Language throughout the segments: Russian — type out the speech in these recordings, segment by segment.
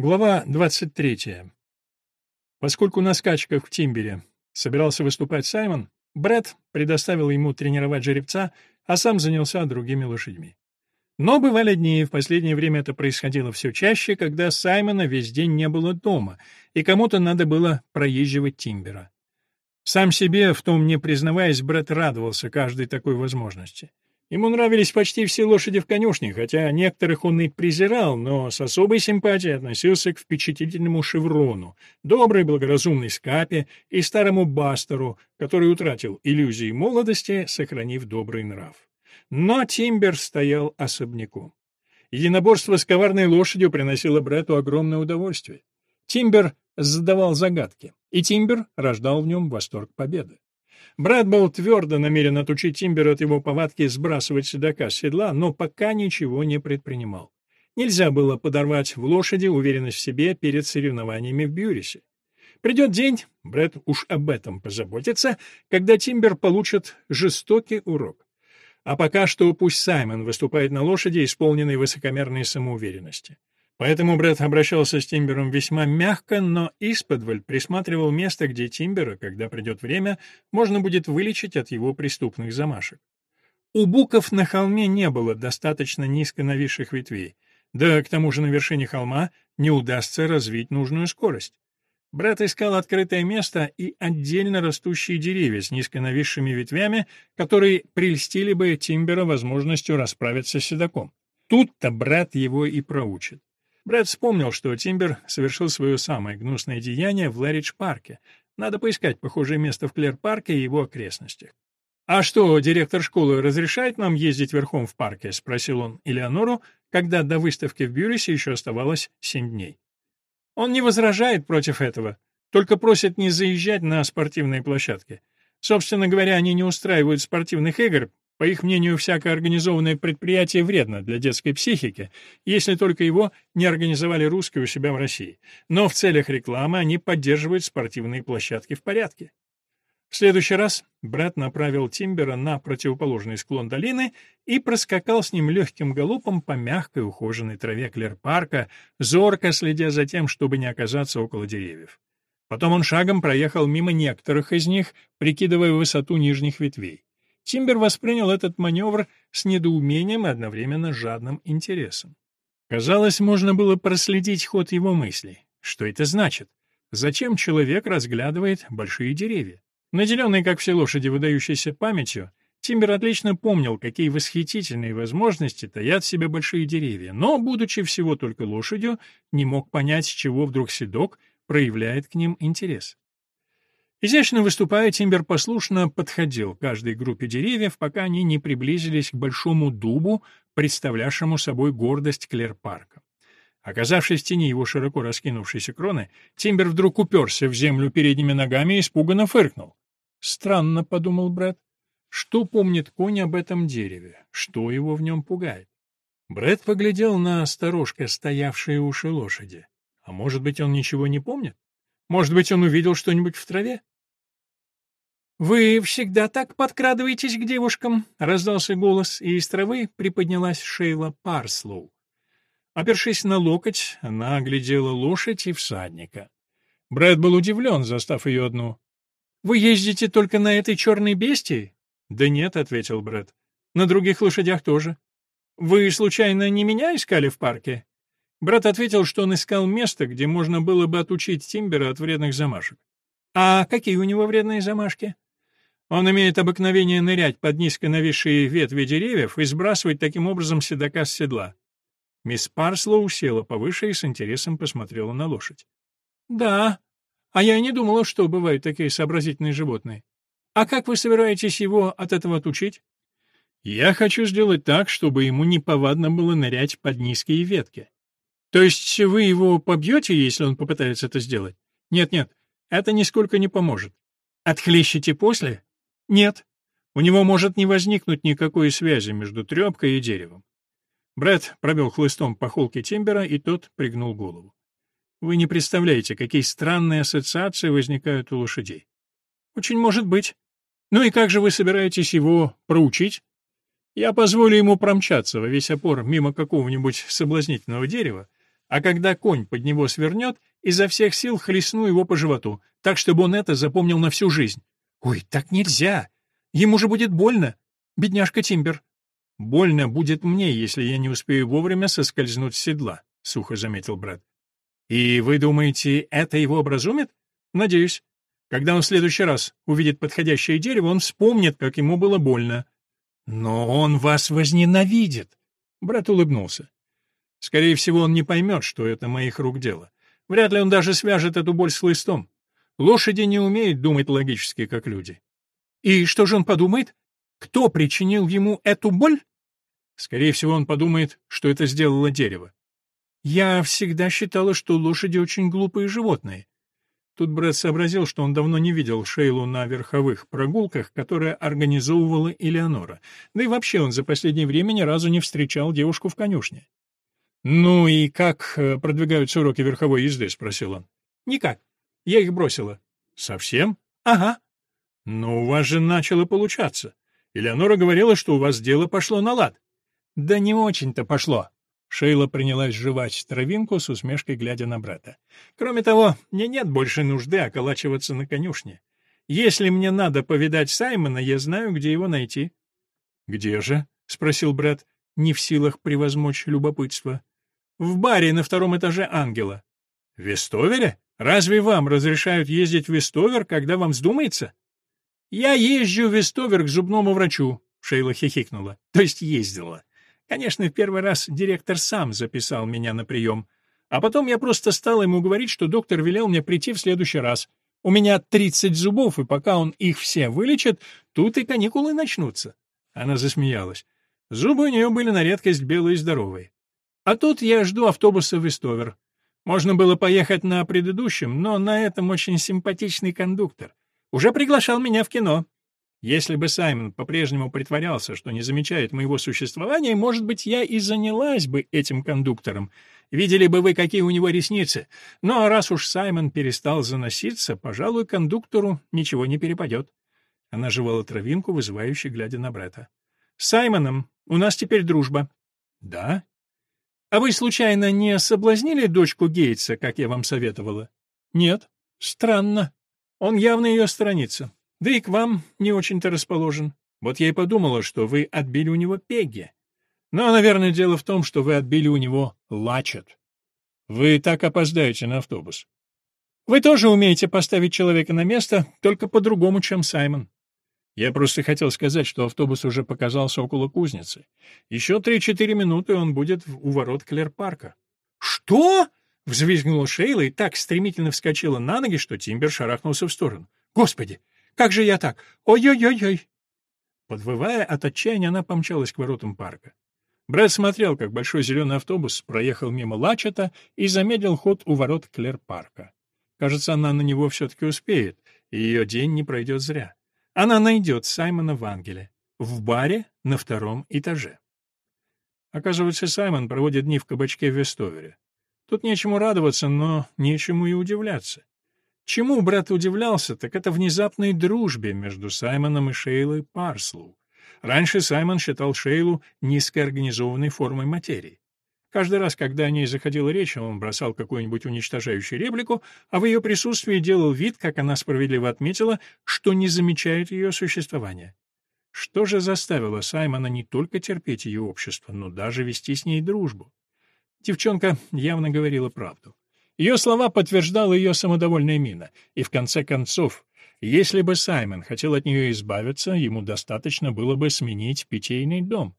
Глава 23. Поскольку на скачках в Тимбере собирался выступать Саймон, Брэд предоставил ему тренировать жеребца, а сам занялся другими лошадьми. Но бывали дни, в последнее время это происходило все чаще, когда Саймона весь день не было дома, и кому-то надо было проезживать Тимбера. Сам себе, в том не признаваясь, Брэд радовался каждой такой возможности. Ему нравились почти все лошади в конюшне, хотя некоторых он и презирал, но с особой симпатией относился к впечатлительному Шеврону, доброй благоразумной Скапе и старому Бастеру, который утратил иллюзии молодости, сохранив добрый нрав. Но Тимбер стоял особняком. Единоборство с коварной лошадью приносило Бретту огромное удовольствие. Тимбер задавал загадки, и Тимбер рождал в нем восторг победы. Брат был твердо намерен отучить Тимбера от его повадки сбрасывать седока с седла, но пока ничего не предпринимал. Нельзя было подорвать в лошади уверенность в себе перед соревнованиями в Бьюрисе. Придет день, Брэд уж об этом позаботится, когда Тимбер получит жестокий урок. А пока что пусть Саймон выступает на лошади, исполненной высокомерной самоуверенности. Поэтому Брэд обращался с Тимбером весьма мягко, но исподволь присматривал место, где Тимбера, когда придет время, можно будет вылечить от его преступных замашек. У буков на холме не было достаточно низко нависших ветвей, да к тому же на вершине холма не удастся развить нужную скорость. Брат искал открытое место и отдельно растущие деревья с низко нависшими ветвями, которые прельстили бы Тимбера возможностью расправиться с седаком. Тут-то брат его и проучит. Брэд вспомнил, что Тимбер совершил свое самое гнусное деяние в Лэридж-парке. Надо поискать похожее место в Клер-парке и его окрестностях. «А что, директор школы разрешает нам ездить верхом в парке?» — спросил он Элеонору, когда до выставки в Бюрисе еще оставалось семь дней. «Он не возражает против этого, только просит не заезжать на спортивные площадки. Собственно говоря, они не устраивают спортивных игр, по их мнению, всякое организованное предприятие вредно для детской психики, если только его не организовали русские у себя в России. Но в целях рекламы они поддерживают спортивные площадки в порядке. В следующий раз брат направил Тимбера на противоположный склон долины и проскакал с ним легким галопом по мягкой ухоженной траве Клер-парка, зорко следя за тем, чтобы не оказаться около деревьев. Потом он шагом проехал мимо некоторых из них, прикидывая высоту нижних ветвей. Тимбер воспринял этот маневр с недоумением и одновременно жадным интересом. Казалось, можно было проследить ход его мыслей. Что это значит? Зачем человек разглядывает большие деревья? Наделенный, как все лошади, выдающейся памятью, Тимбер отлично помнил, какие восхитительные возможности таят в себе большие деревья, но, будучи всего только лошадью, не мог понять, с чего вдруг седок проявляет к ним интерес. Изящно выступая, Тимбер послушно подходил к каждой группе деревьев, пока они не приблизились к большому дубу, представлявшему собой гордость Клер-парка. Оказавшись в тени его широко раскинувшейся кроны, Тимбер вдруг уперся в землю передними ногами и испуганно фыркнул. «Странно», — подумал Брэд, — «что помнит конь об этом дереве? Что его в нем пугает?» Брэд поглядел на сторожко стоявшие уши лошади. А может быть, он ничего не помнит? Может быть, он увидел что-нибудь в траве? «Вы всегда так подкрадываетесь к девушкам?» — раздался голос, и из травы приподнялась Шейла Парслоу. Опершись на локоть, она оглядела лошадь и всадника. Брэд был удивлен, застав ее одну. «Вы ездите только на этой черной бестии?» «Да нет», — ответил Брэд. «На других лошадях тоже». «Вы, случайно, не меня искали в парке?» Брат ответил, что он искал место, где можно было бы отучить Тимбера от вредных замашек. «А какие у него вредные замашки?» Он имеет обыкновение нырять под низко нависшие ветви деревьев и сбрасывать таким образом седока с седла. Мисс Парслоу села повыше и с интересом посмотрела на лошадь. «Да, а я и не думала, что бывают такие сообразительные животные. А как вы собираетесь его от этого отучить?» «Я хочу сделать так, чтобы ему неповадно было нырять под низкие ветки. То есть вы его побьете, если он попытается это сделать? Нет-нет, это нисколько не поможет. Отхлещете после? Нет. У него может не возникнуть никакой связи между трёпкой и деревом. Брэд пробил хлыстом по холке Тимбера, и тот пригнул голову. Вы не представляете, какие странные ассоциации возникают у лошадей. Очень может быть. Ну и как же вы собираетесь его проучить? Я позволю ему промчаться во весь опор мимо какого-нибудь соблазнительного дерева, а когда конь под него свернет, изо всех сил хлестну его по животу, так, чтобы он это запомнил на всю жизнь. Ой, так нельзя. Ему же будет больно. Бедняжка Тимбер. Больно будет мне, если я не успею вовремя соскользнуть с седла, сухо заметил брат. И вы думаете, это его образумит? Надеюсь. Когда он в следующий раз увидит подходящее дерево, он вспомнит, как ему было больно. Но он вас возненавидит. Брат улыбнулся. Скорее всего, он не поймет, что это моих рук дело. Вряд ли он даже свяжет эту боль с листом. Лошади не умеют думать логически, как люди. И что же он подумает? Кто причинил ему эту боль? Скорее всего, он подумает, что это сделало дерево. Я всегда считала, что лошади очень глупые животные. Тут Брэд сообразил, что он давно не видел Шейлу на верховых прогулках, которые организовывала Элеонора. Да и вообще он за последнее время ни разу не встречал девушку в конюшне. «Ну и как э, продвигаются уроки верховой езды?» — спросил он. «Никак. Я их бросила». «Совсем?» «Ага». «Но у вас же начало получаться. Элеонора говорила, что у вас дело пошло на лад». «Да не очень-то пошло. Шейла принялась жевать травинку с усмешкой, глядя на брата. «Кроме того, мне нет больше нужды околачиваться на конюшне. Если мне надо повидать Саймона, я знаю, где его найти». «Где же?» — спросил брат, не в силах превозмочь любопытство. «В баре на втором этаже Ангела». «В Вестовере? Разве вам разрешают ездить в Вестовер, когда вам вздумается?» «Я езжу в Вестовер к зубному врачу», — Шейла хихикнула. «То есть ездила. Конечно, в первый раз директор сам записал меня на прием. А потом я просто стал ему говорить, что доктор велел мне прийти в следующий раз. У меня 30 зубов, и пока он их все вылечит, тут и каникулы начнутся. Она засмеялась. Зубы у нее были на редкость белые и здоровые. А тут я жду автобуса в Истовер. Можно было поехать на предыдущем, но на этом очень симпатичный кондуктор. Уже приглашал меня в кино. Если бы Саймон по-прежнему притворялся, что не замечает моего существования, может быть, я и занялась бы этим кондуктором. Видели бы вы, какие у него ресницы. Но раз уж Саймон перестал заноситься, пожалуй, кондуктору ничего не перепадет. Она жевала травинку, вызывающе глядя на брата. «С Саймоном у нас теперь дружба». «Да?» «А вы, случайно, не соблазнили дочку Гейтса, как я вам советовала?» «Нет». «Странно. Он явно ее сторонится. Да и к вам не очень-то расположен. Вот я и подумала, что вы отбили у него Пегги. Но, наверное, дело в том, что вы отбили у него Лачет. Вы так опоздаете на автобус. Вы тоже умеете поставить человека на место, только по-другому, чем Саймон. Я просто хотел сказать, что автобус уже показался около кузницы. Еще три-четыре минуты он будет у ворот Клер-парка. «Что?» — взвизгнула Шейла и так стремительно вскочила на ноги, что Тимбер шарахнулся в сторону. «Господи! Как же я так? Ой-ой-ой-ой!» Подвывая от отчаяния, она помчалась к воротам парка. Брэд смотрел, как большой зеленый автобус проехал мимо Лачета и замедлил ход у ворот Клер-парка. Кажется, она на него все-таки успеет, и ее день не пройдет зря. Она найдет Саймона в Ангеле, в баре на втором этаже. Оказывается, Саймон проводит дни в кабачке в Вестовере. Тут нечему радоваться, но нечему и удивляться. Чему брат удивлялся, так это внезапной дружбе между Саймоном и Шейлой Парслоу. Раньше Саймон считал Шейлу низкоорганизованной формой материи. Каждый раз, когда о ней заходила речь, он бросал какую-нибудь уничтожающую реплику, а в ее присутствии делал вид, как она справедливо отметила, что не замечает ее существования. Что же заставило Саймона не только терпеть ее общество, но даже вести с ней дружбу? Девчонка явно говорила правду. Ее слова подтверждала ее самодовольная мина, и в конце концов, если бы Саймон хотел от нее избавиться, ему достаточно было бы сменить питейный дом.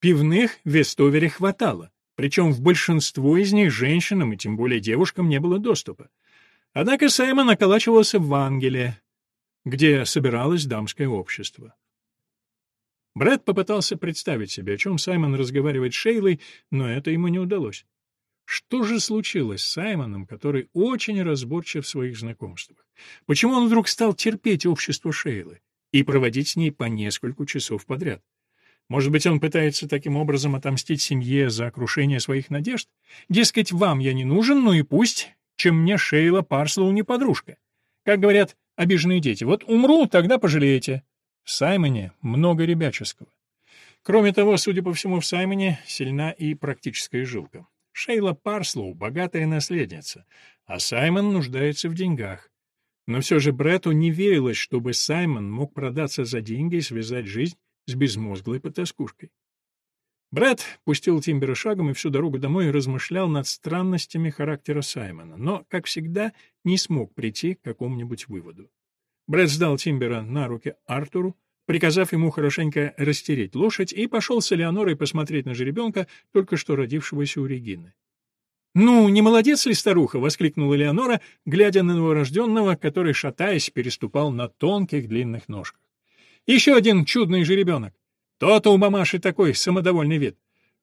Пивных в Вестовере хватало, причем в большинство из них женщинам и тем более девушкам не было доступа. Однако Саймон околачивался в Ангеле, где собиралось дамское общество. Брэд попытался представить себе, о чем Саймон разговаривает с Шейлой, но это ему не удалось. Что же случилось с Саймоном, который очень разборчив в своих знакомствах? Почему он вдруг стал терпеть общество Шейлы и проводить с ней по несколько часов подряд? Может быть, он пытается таким образом отомстить семье за крушение своих надежд? Дескать, вам я не нужен, ну и пусть, чем мне Шейла Парслоу не подружка. Как говорят обиженные дети, вот умру, тогда пожалеете. В Саймоне много ребяческого. Кроме того, судя по всему, в Саймоне сильна и практическая жилка. Шейла Парслоу — богатая наследница, а Саймон нуждается в деньгах. Но все же Бретту не верилось, чтобы Саймон мог продаться за деньги и связать жизнь с безмозглой потаскушкой. Брэд пустил Тимбера шагом и всю дорогу домой размышлял над странностями характера Саймона, но, как всегда, не смог прийти к какому-нибудь выводу. Брэд сдал Тимбера на руки Артуру, приказав ему хорошенько растереть лошадь, и пошел с Элеонорой посмотреть на жеребенка, только что родившегося у Регины. «Ну, не молодец ли старуха?» — воскликнула Элеонора, глядя на новорожденного, который, шатаясь, переступал на тонких длинных ножках. «Еще один чудный жеребенок. То-то у мамаши такой самодовольный вид.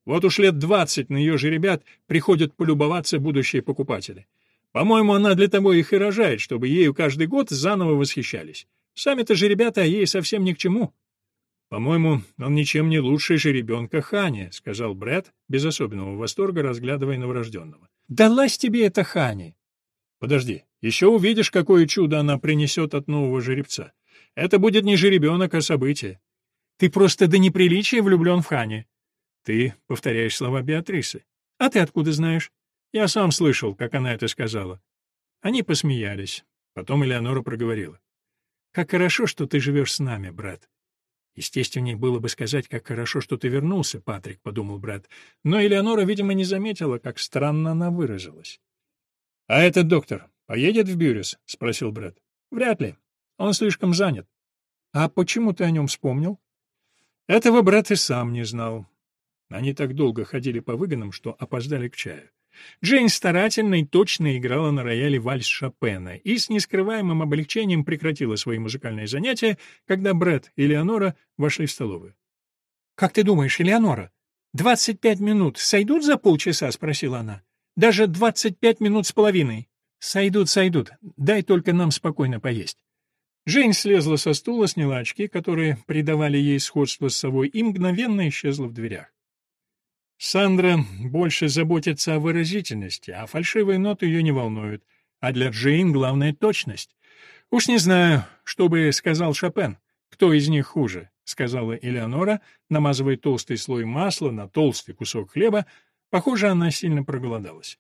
Вот уж лет двадцать на ее жеребят приходят полюбоваться будущие покупатели. По-моему, она для того их и рожает, чтобы ею каждый год заново восхищались. Сами-то же ребята ей совсем ни к чему. По-моему, он ничем не лучше жеребенка Хани, сказал Брэд, без особенного восторга разглядывая новорожденного. Далась тебе эта Хани. Подожди, еще увидишь, какое чудо она принесет от нового жеребца. Это будет не жеребенок, а событие. Ты просто до неприличия влюблен в Хани. Ты повторяешь слова Беатрисы. А ты откуда знаешь? Я сам слышал, как она это сказала. Они посмеялись. Потом Элеонора проговорила. Как хорошо, что ты живешь с нами, брат. Естественнее было бы сказать, как хорошо, что ты вернулся, Патрик, подумал брат. Но Элеонора, видимо, не заметила, как странно она выразилась. А этот доктор поедет в Бюрис? спросил брат. Вряд ли. Он слишком занят. А почему ты о нем вспомнил? Этого брат и сам не знал. Они так долго ходили по выгонам, что опоздали к чаю. Джейн старательно и точно играла на рояле вальс Шопена и с нескрываемым облегчением прекратила свои музыкальные занятия, когда Брэд и Леонора вошли в столовую. «Как ты думаешь, Элеонора, двадцать пять минут сойдут за полчаса?» — спросила она. «Даже двадцать пять минут с половиной». «Сойдут, сойдут. Дай только нам спокойно поесть». Джейн слезла со стула, сняла очки, которые придавали ей сходство с собой, и мгновенно исчезла в дверях. Сандра больше заботится о выразительности, а фальшивые ноты ее не волнуют, а для Джейн главная — точность. «Уж не знаю, что бы сказал Шопен, кто из них хуже», — сказала Элеонора, намазывая толстый слой масла на толстый кусок хлеба. Похоже, она сильно проголодалась.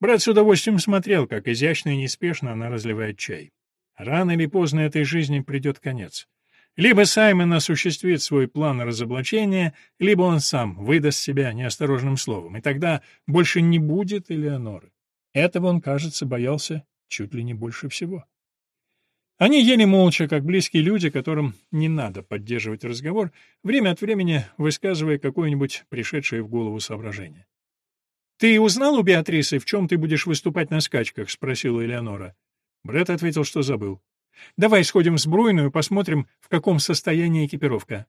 Брат с удовольствием смотрел, как изящно и неспешно она разливает чай. Рано или поздно этой жизни придет конец. Либо Саймон осуществит свой план разоблачения, либо он сам выдаст себя неосторожным словом, и тогда больше не будет Элеоноры. Этого он, кажется, боялся чуть ли не больше всего. Они ели молча, как близкие люди, которым не надо поддерживать разговор, время от времени высказывая какое-нибудь пришедшее в голову соображение. «Ты узнал у Беатрисы, в чем ты будешь выступать на скачках?» — спросила Элеонора. Брэд ответил, что забыл. Давай сходим в сбруйную, посмотрим, в каком состоянии экипировка.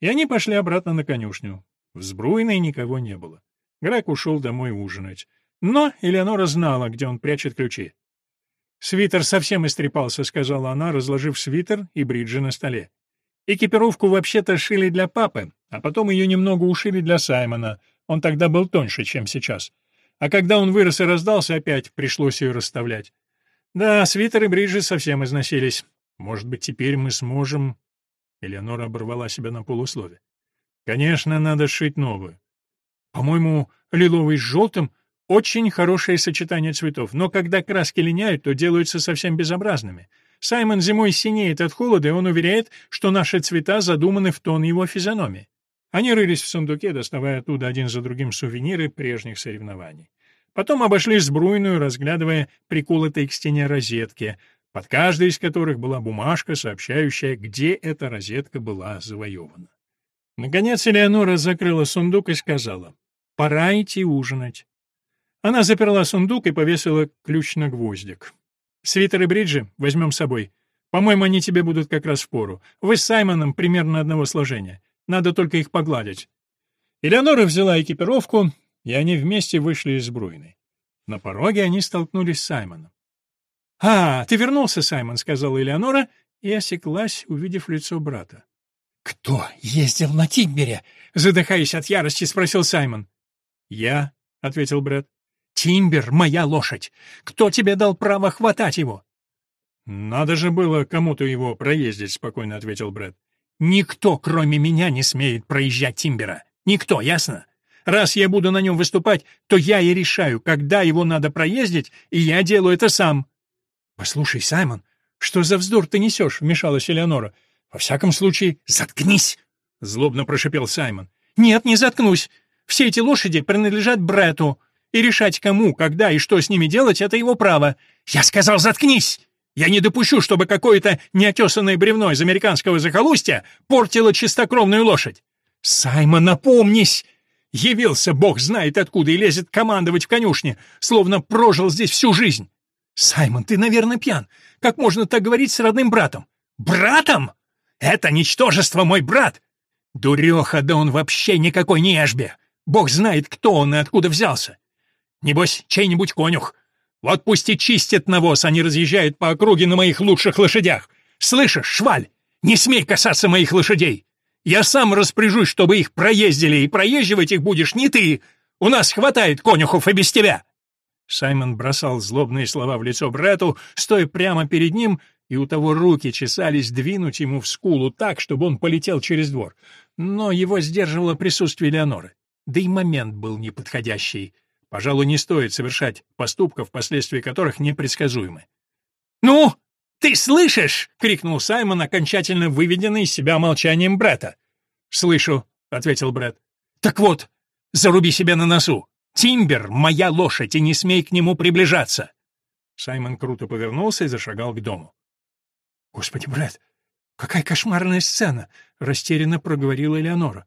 И они пошли обратно на конюшню. В сбруйной никого не было. Грак ушел домой ужинать. Но Элеонора знала, где он прячет ключи. «Свитер совсем истрепался», — сказала она, разложив свитер и бриджи на столе. «Экипировку вообще-то шили для папы, а потом ее немного ушили для Саймона. Он тогда был тоньше, чем сейчас. А когда он вырос и раздался опять, пришлось ее расставлять. Да, свитер и бриджи совсем износились. Может быть, теперь мы сможем... Элеонора оборвала себя на полуслове. Конечно, надо сшить новую. По-моему, лиловый с желтым — очень хорошее сочетание цветов, но когда краски линяют, то делаются совсем безобразными. Саймон зимой синеет от холода, и он уверяет, что наши цвета задуманы в тон его физиономии. Они рылись в сундуке, доставая оттуда один за другим сувениры прежних соревнований. Потом обошли сбруйную, разглядывая приколотые к стене розетки, под каждой из которых была бумажка, сообщающая, где эта розетка была завоевана. Наконец Элеонора закрыла сундук и сказала, «Пора идти ужинать». Она заперла сундук и повесила ключ на гвоздик. «Свитер и бриджи возьмем с собой. По-моему, они тебе будут как раз в пору. Вы с Саймоном примерно одного сложения. Надо только их погладить». Элеонора взяла экипировку, и они вместе вышли из Бруйны. На пороге они столкнулись с Саймоном. «А, ты вернулся, Саймон», — сказала Элеонора, и осеклась, увидев лицо брата. «Кто ездил на Тимбере?» — задыхаясь от ярости, спросил Саймон. «Я», — ответил Брэд. «Тимбер — моя лошадь. Кто тебе дал право хватать его?» «Надо же было кому-то его проездить», — спокойно ответил Брэд. «Никто, кроме меня, не смеет проезжать Тимбера. Никто, ясно? Раз я буду на нем выступать, то я и решаю, когда его надо проездить, и я делаю это сам». «Послушай, Саймон, что за вздор ты несешь?» — вмешалась Элеонора. «Во всяком случае, заткнись!» — злобно прошипел Саймон. «Нет, не заткнусь. Все эти лошади принадлежат Брету, и решать, кому, когда и что с ними делать, это его право. Я сказал, заткнись! Я не допущу, чтобы какое-то неотесанное бревно из американского захолустья портило чистокровную лошадь. Саймон, напомнись! Явился бог знает откуда и лезет командовать в конюшне, словно прожил здесь всю жизнь. Саймон, ты, наверное, пьян. Как можно так говорить с родным братом? Братом? Это ничтожество мой брат! Дуреха, да он вообще никакой не Эшби. Бог знает, кто он и откуда взялся. Небось, чей-нибудь конюх. Вот пусть и чистит навоз, не разъезжает по округе на моих лучших лошадях. Слышишь, шваль, не смей касаться моих лошадей. Я сам распоряжусь, чтобы их проездили, и проезживать их будешь не ты. У нас хватает конюхов и без тебя». Саймон бросал злобные слова в лицо Брету, стоя прямо перед ним, и у того руки чесались двинуть ему в скулу так, чтобы он полетел через двор. Но его сдерживало присутствие Леоноры. Да и момент был неподходящий. Пожалуй, не стоит совершать поступков, последствия которых непредсказуемы. «Ну, ты слышишь?» — крикнул Саймон, окончательно выведенный из себя молчанием Бретта. «Слышу», — ответил Бретт. «Так вот, заруби себя на носу. Тимбер — моя лошадь, и не смей к нему приближаться!» Саймон круто повернулся и зашагал к дому. «Господи, Брэд, какая кошмарная сцена!» — растерянно проговорила Элеонора.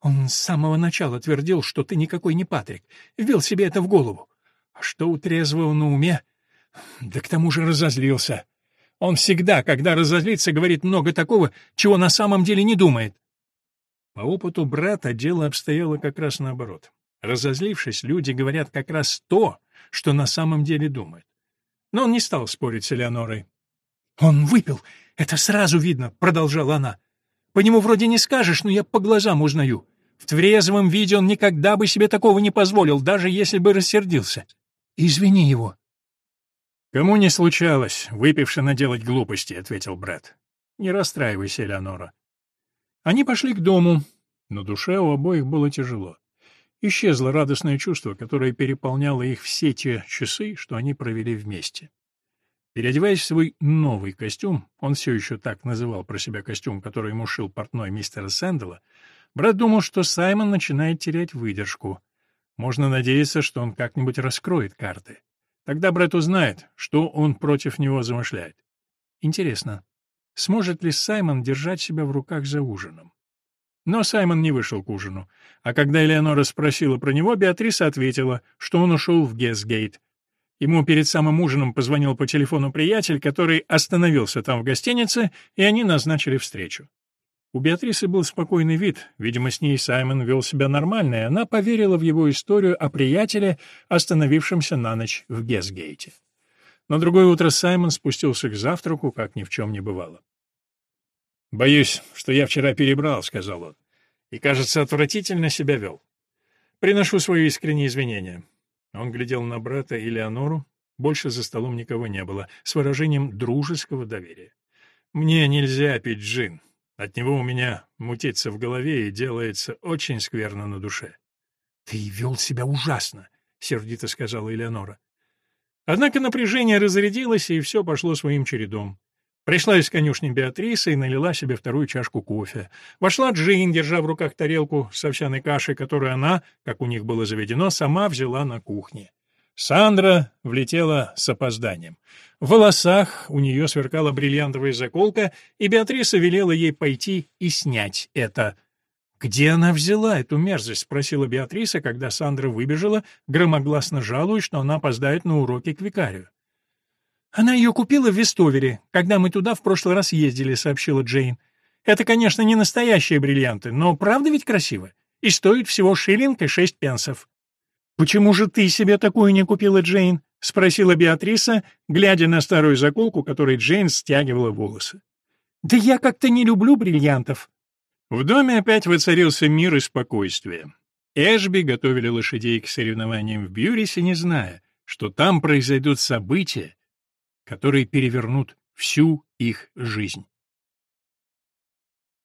Он с самого начала твердил, что ты никакой не Патрик, ввел себе это в голову. А что у на уме? Да к тому же разозлился. Он всегда, когда разозлится, говорит много такого, чего на самом деле не думает. По опыту брата дело обстояло как раз наоборот. Разозлившись, люди говорят как раз то, что на самом деле думают. Но он не стал спорить с Элеонорой. «Он выпил, это сразу видно», — продолжала она. По нему вроде не скажешь, но я по глазам узнаю. В трезвом виде он никогда бы себе такого не позволил, даже если бы рассердился. Извини его». «Кому не случалось, выпивши наделать глупости», — ответил брат. «Не расстраивайся, Элеонора». Они пошли к дому, но душе у обоих было тяжело. Исчезло радостное чувство, которое переполняло их все те часы, что они провели вместе. Переодеваясь в свой новый костюм, он все еще так называл про себя костюм, который ему шил портной мистера Сэндала, брат думал, что Саймон начинает терять выдержку. Можно надеяться, что он как-нибудь раскроет карты. Тогда брат узнает, что он против него замышляет. Интересно, сможет ли Саймон держать себя в руках за ужином? Но Саймон не вышел к ужину, а когда Элеонора спросила про него, Беатриса ответила, что он ушел в Гесгейт, Ему перед самым ужином позвонил по телефону приятель, который остановился там в гостинице, и они назначили встречу. У Беатрисы был спокойный вид, видимо, с ней Саймон вел себя нормально, и она поверила в его историю о приятеле, остановившемся на ночь в Гесгейте. На другое утро Саймон спустился к завтраку, как ни в чем не бывало. «Боюсь, что я вчера перебрал», — сказал он, — «и, кажется, отвратительно себя вел. Приношу свои искренние извинения. Он глядел на брата и Леонору, больше за столом никого не было, с выражением дружеского доверия. «Мне нельзя пить джин. От него у меня мутится в голове и делается очень скверно на душе». «Ты вел себя ужасно», — сердито сказала Элеонора. Однако напряжение разрядилось, и все пошло своим чередом. Пришла из конюшни Беатриса и налила себе вторую чашку кофе. Вошла Джейн, держа в руках тарелку с овсяной кашей, которую она, как у них было заведено, сама взяла на кухне. Сандра влетела с опозданием. В волосах у нее сверкала бриллиантовая заколка, и Беатриса велела ей пойти и снять это. «Где она взяла эту мерзость?» — спросила Беатриса, когда Сандра выбежала, громогласно жалуясь, что она опоздает на уроки к викарию. «Она ее купила в Вестовере, когда мы туда в прошлый раз ездили», — сообщила Джейн. «Это, конечно, не настоящие бриллианты, но правда ведь красиво? И стоит всего шиллинг и шесть пенсов». «Почему же ты себе такую не купила, Джейн?» — спросила Беатриса, глядя на старую заколку, которой Джейн стягивала волосы. «Да я как-то не люблю бриллиантов». В доме опять воцарился мир и спокойствие. Эшби готовили лошадей к соревнованиям в Бьюрисе, не зная, что там произойдут события, которые перевернут всю их жизнь.